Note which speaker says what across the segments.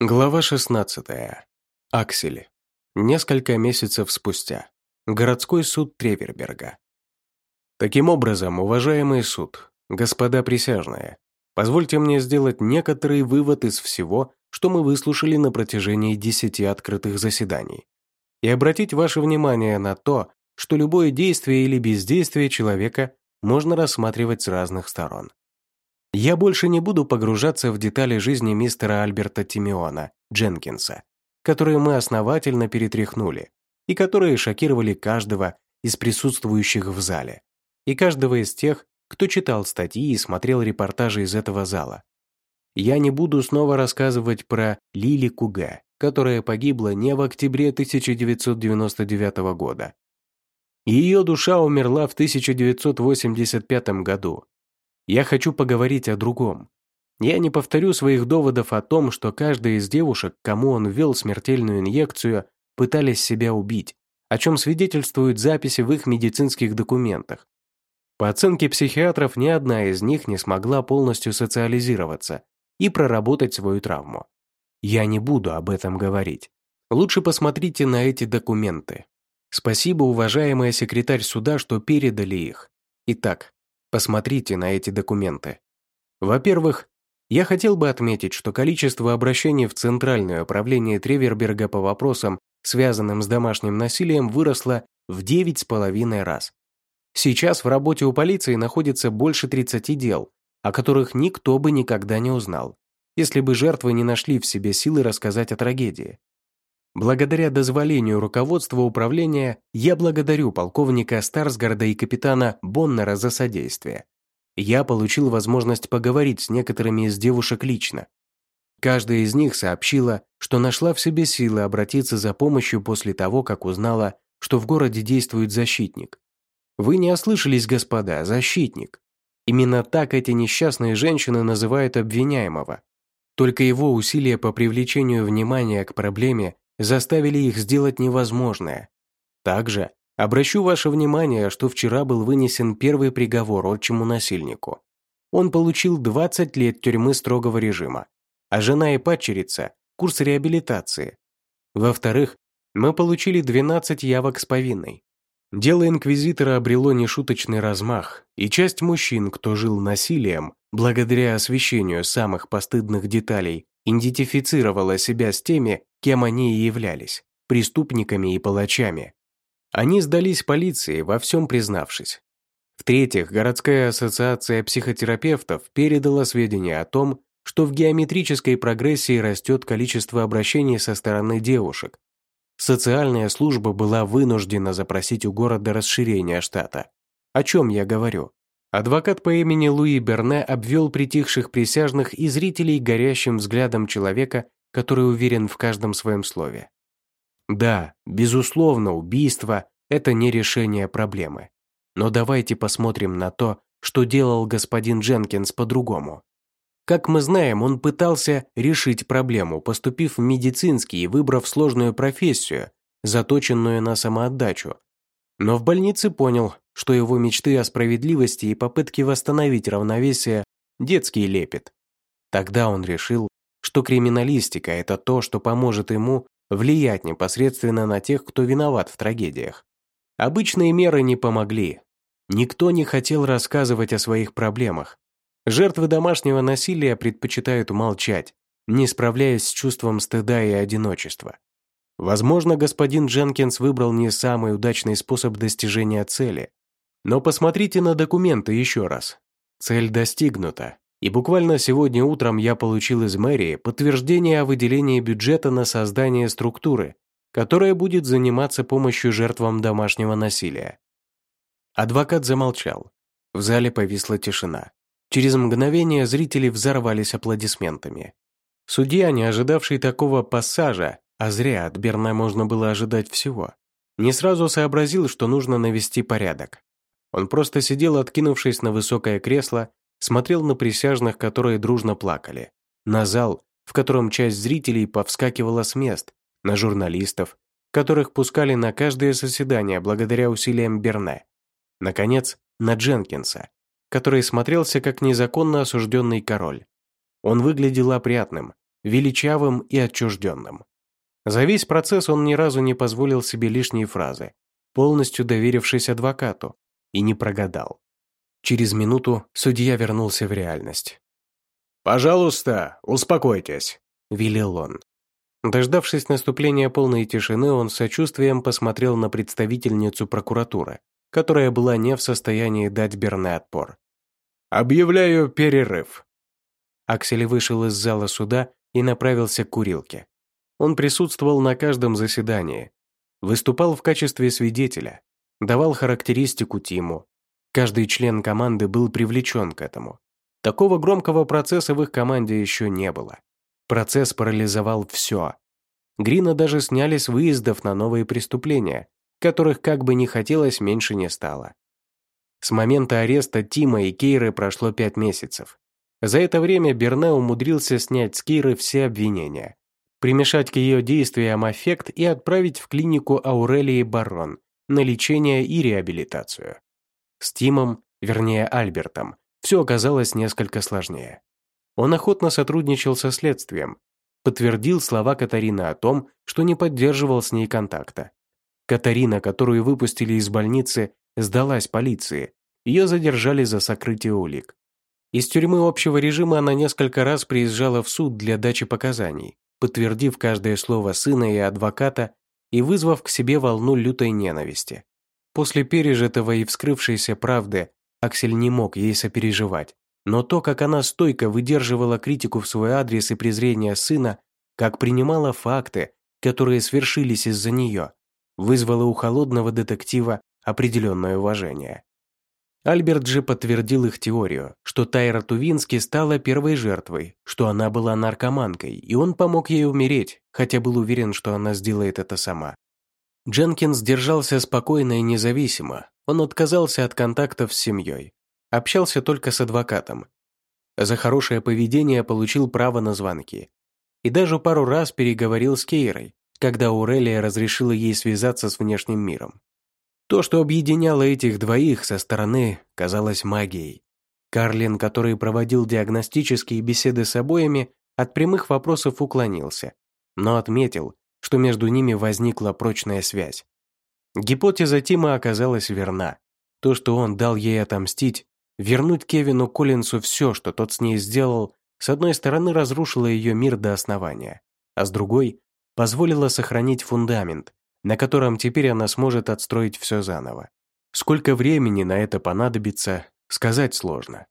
Speaker 1: Глава 16. Аксель. Несколько месяцев спустя. Городской суд Треверберга. Таким образом, уважаемый суд, господа присяжные, позвольте мне сделать некоторый вывод из всего, что мы выслушали на протяжении десяти открытых заседаний, и обратить ваше внимание на то, что любое действие или бездействие человека можно рассматривать с разных сторон. Я больше не буду погружаться в детали жизни мистера Альберта Тимеона, Дженкинса, которые мы основательно перетряхнули и которые шокировали каждого из присутствующих в зале и каждого из тех, кто читал статьи и смотрел репортажи из этого зала. Я не буду снова рассказывать про Лили Куге, которая погибла не в октябре 1999 года. Ее душа умерла в 1985 году, я хочу поговорить о другом. Я не повторю своих доводов о том, что каждая из девушек, кому он ввел смертельную инъекцию, пытались себя убить, о чем свидетельствуют записи в их медицинских документах. По оценке психиатров, ни одна из них не смогла полностью социализироваться и проработать свою травму. Я не буду об этом говорить. Лучше посмотрите на эти документы. Спасибо, уважаемая секретарь суда, что передали их. Итак, Посмотрите на эти документы. Во-первых, я хотел бы отметить, что количество обращений в Центральное управление Треверберга по вопросам, связанным с домашним насилием, выросло в 9,5 раз. Сейчас в работе у полиции находится больше 30 дел, о которых никто бы никогда не узнал, если бы жертвы не нашли в себе силы рассказать о трагедии. Благодаря дозволению руководства управления я благодарю полковника Старсгарда и капитана Боннера за содействие. Я получил возможность поговорить с некоторыми из девушек лично. Каждая из них сообщила, что нашла в себе силы обратиться за помощью после того, как узнала, что в городе действует защитник. Вы не ослышались, господа, защитник. Именно так эти несчастные женщины называют обвиняемого. Только его усилия по привлечению внимания к проблеме заставили их сделать невозможное. Также обращу ваше внимание, что вчера был вынесен первый приговор отчиму насильнику. Он получил 20 лет тюрьмы строгого режима, а жена и падчерица – курс реабилитации. Во-вторых, мы получили 12 явок с повинной. Дело инквизитора обрело нешуточный размах, и часть мужчин, кто жил насилием, благодаря освещению самых постыдных деталей, идентифицировала себя с теми, кем они и являлись – преступниками и палачами. Они сдались полиции, во всем признавшись. В-третьих, городская ассоциация психотерапевтов передала сведения о том, что в геометрической прогрессии растет количество обращений со стороны девушек. Социальная служба была вынуждена запросить у города расширение штата. О чем я говорю? Адвокат по имени Луи Берне обвел притихших присяжных и зрителей горящим взглядом человека, который уверен в каждом своем слове. Да, безусловно, убийство – это не решение проблемы. Но давайте посмотрим на то, что делал господин Дженкинс по-другому. Как мы знаем, он пытался решить проблему, поступив в медицинский и выбрав сложную профессию, заточенную на самоотдачу. Но в больнице понял, что его мечты о справедливости и попытки восстановить равновесие – детский лепет. Тогда он решил, что криминалистика – это то, что поможет ему влиять непосредственно на тех, кто виноват в трагедиях. Обычные меры не помогли. Никто не хотел рассказывать о своих проблемах. Жертвы домашнего насилия предпочитают молчать, не справляясь с чувством стыда и одиночества. Возможно, господин Дженкинс выбрал не самый удачный способ достижения цели, но посмотрите на документы еще раз. Цель достигнута. И буквально сегодня утром я получил из мэрии подтверждение о выделении бюджета на создание структуры, которая будет заниматься помощью жертвам домашнего насилия. Адвокат замолчал. В зале повисла тишина. Через мгновение зрители взорвались аплодисментами. Судья, не ожидавший такого пассажа, а зря от Берна можно было ожидать всего, не сразу сообразил, что нужно навести порядок. Он просто сидел, откинувшись на высокое кресло, смотрел на присяжных, которые дружно плакали, на зал, в котором часть зрителей повскакивала с мест, на журналистов, которых пускали на каждое заседание благодаря усилиям Берне. Наконец, на Дженкинса, который смотрелся как незаконно осужденный король. Он выглядел опрятным, величавым и отчужденным. За весь процесс он ни разу не позволил себе лишние фразы, полностью доверившись адвокату, и не прогадал. Через минуту судья вернулся в реальность.
Speaker 2: «Пожалуйста, успокойтесь», – велел он.
Speaker 1: Дождавшись наступления полной тишины, он с сочувствием посмотрел на представительницу прокуратуры, которая была не в состоянии дать Берне отпор.
Speaker 2: «Объявляю перерыв».
Speaker 1: Аксель вышел из зала суда и направился к курилке. Он присутствовал на каждом заседании, выступал в качестве свидетеля, давал характеристику Тиму. Каждый член команды был привлечен к этому. Такого громкого процесса в их команде еще не было. Процесс парализовал все. Грина даже сняли с выездов на новые преступления, которых как бы не хотелось меньше не стало. С момента ареста Тима и Кейры прошло пять месяцев. За это время Берне умудрился снять с Кейры все обвинения, примешать к ее действиям аффект и отправить в клинику Аурелии Барон на лечение и реабилитацию. С Тимом, вернее Альбертом, все оказалось несколько сложнее. Он охотно сотрудничал со следствием, подтвердил слова Катарины о том, что не поддерживал с ней контакта. Катарина, которую выпустили из больницы, сдалась полиции. Ее задержали за сокрытие улик. Из тюрьмы общего режима она несколько раз приезжала в суд для дачи показаний, подтвердив каждое слово сына и адвоката и вызвав к себе волну лютой ненависти. После пережитого и вскрывшейся правды Аксель не мог ей сопереживать, но то, как она стойко выдерживала критику в свой адрес и презрение сына, как принимала факты, которые свершились из-за нее, вызвало у холодного детектива определенное уважение. Альберт же подтвердил их теорию, что Тайра Тувински стала первой жертвой, что она была наркоманкой, и он помог ей умереть, хотя был уверен, что она сделает это сама. Дженкинс держался спокойно и независимо, он отказался от контактов с семьей, Общался только с адвокатом. За хорошее поведение получил право на звонки. И даже пару раз переговорил с Кейрой, когда Урелия разрешила ей связаться с внешним миром. То, что объединяло этих двоих со стороны, казалось магией. Карлин, который проводил диагностические беседы с обоими, от прямых вопросов уклонился, но отметил, что между ними возникла прочная связь. Гипотеза Тима оказалась верна. То, что он дал ей отомстить, Вернуть Кевину Коллинсу все, что тот с ней сделал, с одной стороны разрушило ее мир до основания, а с другой позволило сохранить фундамент, на котором теперь она сможет отстроить все заново. Сколько времени на это понадобится, сказать сложно.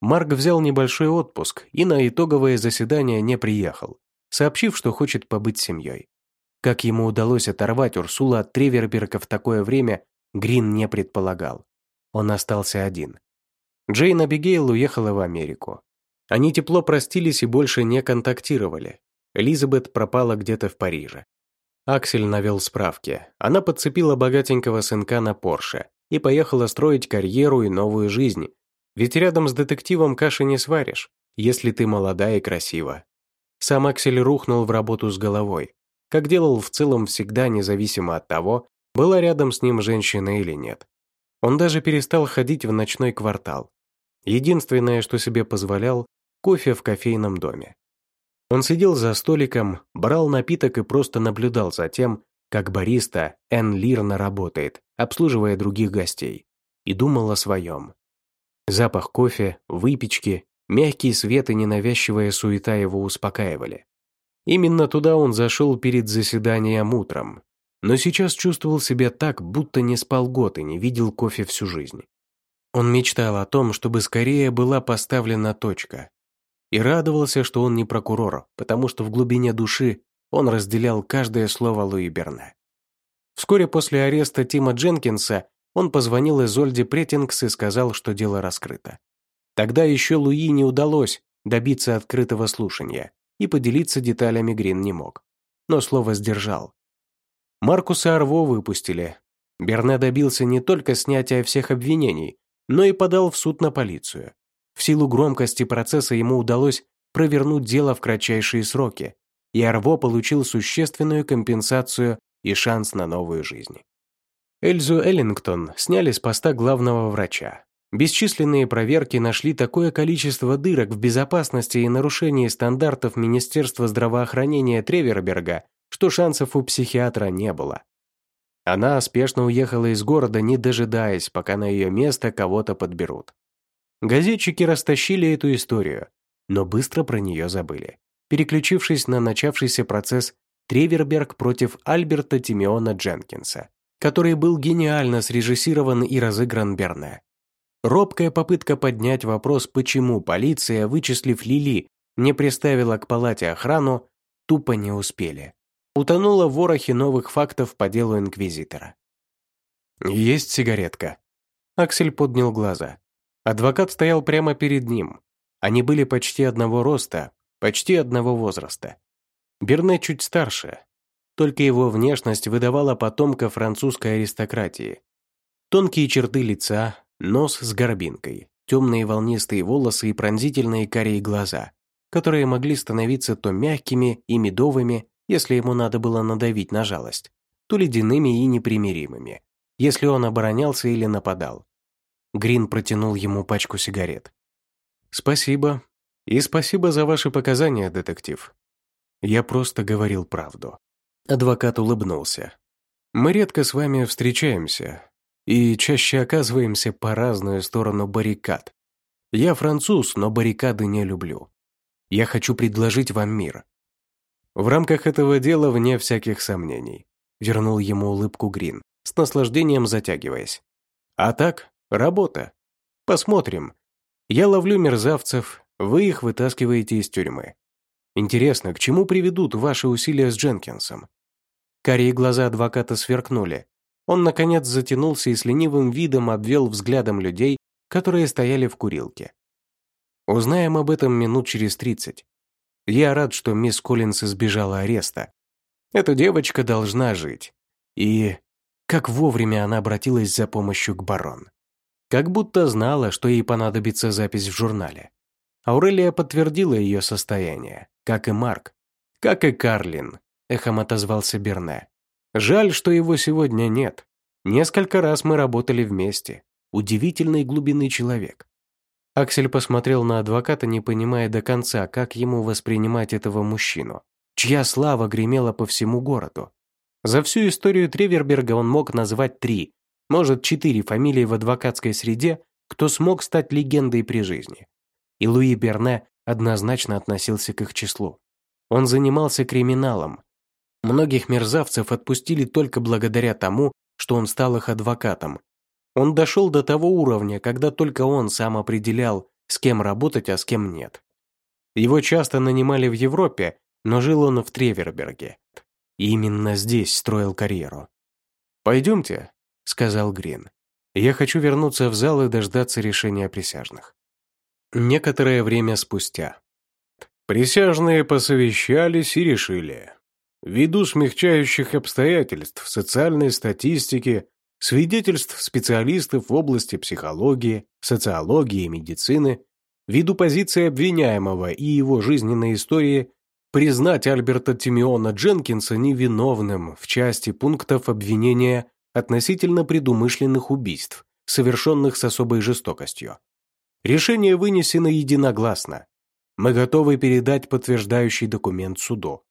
Speaker 1: Марк взял небольшой отпуск и на итоговое заседание не приехал, сообщив, что хочет побыть семьей. Как ему удалось оторвать Урсула от Треверберга в такое время, Грин не предполагал. Он остался один. Джейн Абигейл уехала в Америку. Они тепло простились и больше не контактировали. Элизабет пропала где-то в Париже. Аксель навел справки. Она подцепила богатенького сынка на Порше и поехала строить карьеру и новую жизнь. Ведь рядом с детективом каши не сваришь, если ты молода и красива. Сам Аксель рухнул в работу с головой, как делал в целом всегда, независимо от того, была рядом с ним женщина или нет. Он даже перестал ходить в ночной квартал. Единственное, что себе позволял, кофе в кофейном доме. Он сидел за столиком, брал напиток и просто наблюдал за тем, как бариста Энн Лирна работает, обслуживая других гостей, и думал о своем. Запах кофе, выпечки, мягкий свет и ненавязчивая суета его успокаивали. Именно туда он зашел перед заседанием утром, но сейчас чувствовал себя так, будто не спал год и не видел кофе всю жизнь. Он мечтал о том, чтобы скорее была поставлена точка. И радовался, что он не прокурор, потому что в глубине души он разделял каждое слово Луи Берне. Вскоре после ареста Тима Дженкинса он позвонил Изольде Претингс и сказал, что дело раскрыто. Тогда еще Луи не удалось добиться открытого слушания, и поделиться деталями Грин не мог. Но слово сдержал. Маркуса Арво выпустили. Берне добился не только снятия всех обвинений, но и подал в суд на полицию. В силу громкости процесса ему удалось провернуть дело в кратчайшие сроки, и Арво получил существенную компенсацию и шанс на новую жизнь. Эльзу Эллингтон сняли с поста главного врача. Бесчисленные проверки нашли такое количество дырок в безопасности и нарушении стандартов Министерства здравоохранения Треверберга, что шансов у психиатра не было. Она спешно уехала из города, не дожидаясь, пока на ее место кого-то подберут. Газетчики растащили эту историю, но быстро про нее забыли, переключившись на начавшийся процесс Треверберг против Альберта Тимеона Дженкинса, который был гениально срежиссирован и разыгран Берне. Робкая попытка поднять вопрос, почему полиция, вычислив Лили, не приставила к палате охрану, тупо не успели. Утонула в ворохе новых фактов по делу Инквизитора. «Есть сигаретка». Аксель поднял глаза. Адвокат стоял прямо перед ним. Они были почти одного роста, почти одного возраста. Берне чуть старше. Только его внешность выдавала потомка французской аристократии. Тонкие черты лица, нос с горбинкой, темные волнистые волосы и пронзительные карие глаза, которые могли становиться то мягкими и медовыми, если ему надо было надавить на жалость, то ледяными и непримиримыми, если он оборонялся или нападал. Грин протянул ему пачку сигарет. «Спасибо. И спасибо за ваши показания, детектив. Я просто говорил правду». Адвокат улыбнулся. «Мы редко с вами встречаемся и чаще оказываемся по разную сторону баррикад. Я француз, но баррикады не люблю. Я хочу предложить вам мир. В рамках этого дела, вне всяких сомнений, вернул ему улыбку Грин, с наслаждением затягиваясь. А так, работа. Посмотрим. Я ловлю мерзавцев, вы их вытаскиваете из тюрьмы. Интересно, к чему приведут ваши усилия с Дженкинсом? Карие глаза адвоката сверкнули. Он, наконец, затянулся и с ленивым видом обвел взглядом людей, которые стояли в курилке. Узнаем об этом минут через тридцать. Я рад, что мисс Коллинс избежала ареста. Эта девочка должна жить. И как вовремя она обратилась за помощью к барон. Как будто знала, что ей понадобится запись в журнале. Аурелия подтвердила ее состояние, как и Марк. Как и Карлин, эхом отозвался Берне. Жаль, что его сегодня нет. Несколько раз мы работали вместе. Удивительной глубины человек. Аксель посмотрел на адвоката, не понимая до конца, как ему воспринимать этого мужчину, чья слава гремела по всему городу. За всю историю Треверберга он мог назвать три, может, четыре фамилии в адвокатской среде, кто смог стать легендой при жизни. И Луи Берне однозначно относился к их числу. Он занимался криминалом. Многих мерзавцев отпустили только благодаря тому, что он стал их адвокатом. Он дошел до того уровня, когда только он сам определял, с кем работать, а с кем нет. Его часто нанимали в Европе, но жил он в Треверберге. И именно здесь строил карьеру. «Пойдемте», — сказал Грин. «Я хочу вернуться в зал и дождаться решения присяжных». Некоторое время спустя. Присяжные посовещались и решили. Ввиду смягчающих обстоятельств, социальной статистики, свидетельств специалистов в области психологии, социологии и медицины, ввиду позиции обвиняемого и его жизненной истории, признать Альберта Тимеона Дженкинса невиновным в части пунктов обвинения относительно предумышленных убийств, совершенных с особой жестокостью. Решение вынесено единогласно. Мы готовы передать подтверждающий документ суду.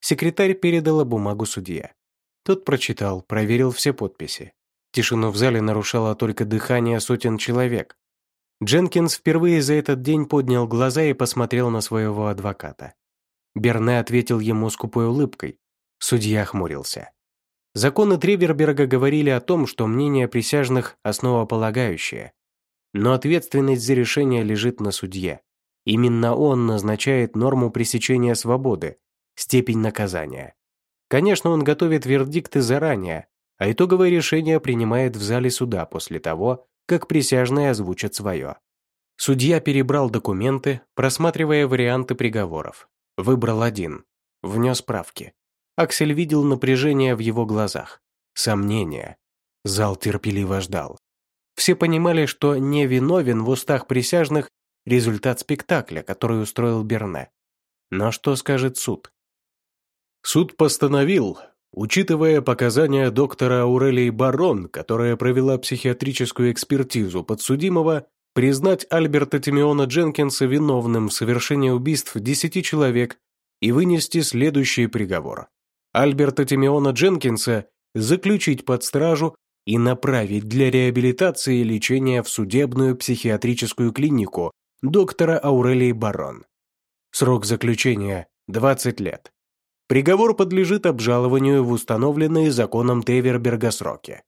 Speaker 1: Секретарь передала бумагу судье. Тот прочитал, проверил все подписи. Тишину в зале нарушало только дыхание сотен человек. Дженкинс впервые за этот день поднял глаза и посмотрел на своего адвоката. Берне ответил ему скупой улыбкой. Судья хмурился. Законы Треверберга говорили о том, что мнение присяжных основополагающее. Но ответственность за решение лежит на судье. Именно он назначает норму пресечения свободы, степень наказания. Конечно, он готовит вердикты заранее, а итоговое решение принимает в зале суда после того, как присяжные озвучат свое. Судья перебрал документы, просматривая варианты приговоров. Выбрал один. Внес правки. Аксель видел напряжение в его глазах. Сомнения. Зал терпеливо ждал. Все понимали, что невиновен в устах присяжных результат спектакля, который устроил Берне. Но что скажет суд?
Speaker 2: Суд постановил
Speaker 1: Учитывая показания доктора Аурелии Барон, которая провела психиатрическую экспертизу подсудимого, признать Альберта Тимеона Дженкинса виновным в совершении убийств десяти человек и вынести следующий приговор. Альберта Тимеона Дженкинса заключить под стражу и направить для реабилитации и лечения в судебную психиатрическую клинику доктора Аурелии Барон. Срок заключения – 20 лет. Приговор подлежит обжалованию в установленные законом Теверберга сроки.